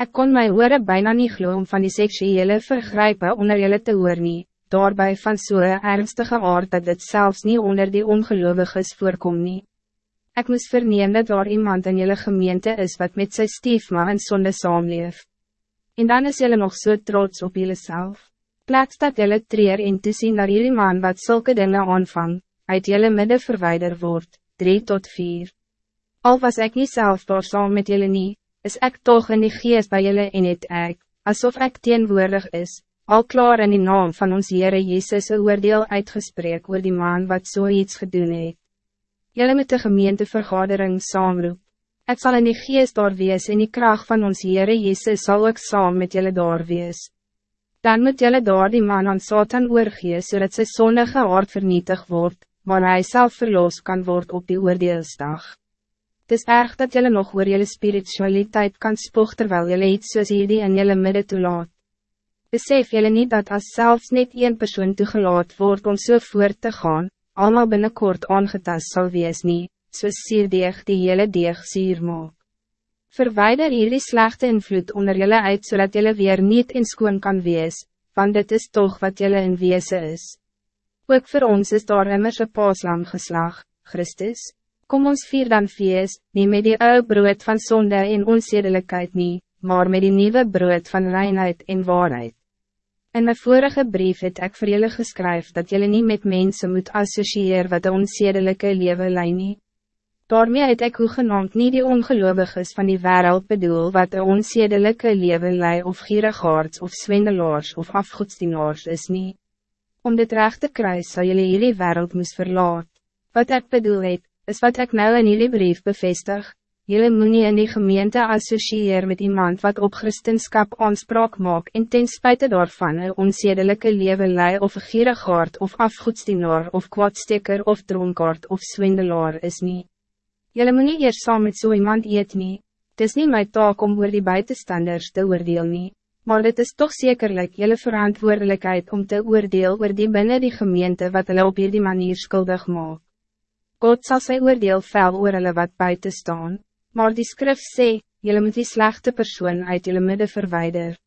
Ik kon my oore bijna niet glo om van die seksuele vergrijpen onder jullie te hoor nie, daarbij van zo'n ernstige aard dat het zelfs niet onder die ongeloviges voorkom nie. Ik moest vernemen dat er iemand in jullie gemeente is wat met zijn stiefma en zonde saamleef. En dan is jullie nog zo so trots op jullie zelf. Plaats dat jullie treer in te zien naar jullie man wat zulke dingen aanvang, uit jullie midden verwijder wordt, 3 tot 4. Al was ik niet zelf door saam met jullie niet, is ik toch in die geest bij jullie in het ek, alsof ik teenwoordig is, al klaar in die naam van ons Heere Jezus een oordeel uitgesprek oor die man wat zoiets so gedoen het. Jullie met de gemeentevergadering saamroep. Ik zal in die geest daar wees en die kracht van ons Heere Jezus zal ook saam met jullie daar wees. Dan moet jullie daar die man aan Satan oorgee zodat sy sonnige hart vernietig wordt, maar hij zelf verloos kan worden op die oordeelsdag. Het is erg dat jullie nog oor jullie spiritualiteit kan spoeg terwijl jullie iets soos hierdie in jullie midden toelaat. Besef jullie niet dat als zelfs niet één persoon toegelaat wordt om zo so voort te gaan, allemaal binnenkort aangetast zal wees nie, soos sierdeeg die hele deeg sier maak. Verwijder jullie slechte invloed onder jullie uit zodat jullie weer niet in skoon kan wees, want dit is toch wat jullie in wees is. Ook voor ons is daar immers een paaslam geslag, Christus. Kom ons vier dan feest, niet met die oude brood van zonde en onzedelijkheid niet, maar met die nieuwe brood van reinheid en waarheid. In mijn vorige brief het ik voor jullie geschreven dat jullie niet met mensen moet associëren wat de onzedelijke leven lei nie. Daarmee het ek hoegenaamd nie die ongeloviges van die wereld bedoel wat de onzedelijke leven lei of gierigaards of swendelaars of afgoedsdienaars is nie. Om dit recht te krijgen zal jullie jullie wereld moest verlaat. Wat ik bedoel het, is wat ik nou in jullie brief bevestig. Jullie moet nie in die gemeente associeer met iemand wat op christenskap aanspraak maak en ten spijte daarvan een onzedelijke leven lei of een gierigaard of afgoedsdienaar of kwadsteker of dronkaard of swendelaar is niet. Jullie moet nie eers saam met so iemand eet nie. Het is niet mijn taak om oor die buitenstanders te oordeel nie, maar het is toch zekerlijk jullie verantwoordelijkheid om te oordeel oor die binnen die gemeente wat hulle op die manier schuldig maak. God zal sy oordeel vel oor hulle wat buiten staan, maar die skrif sê, jullie moet die slechte persoon uit jullie midden verwijder.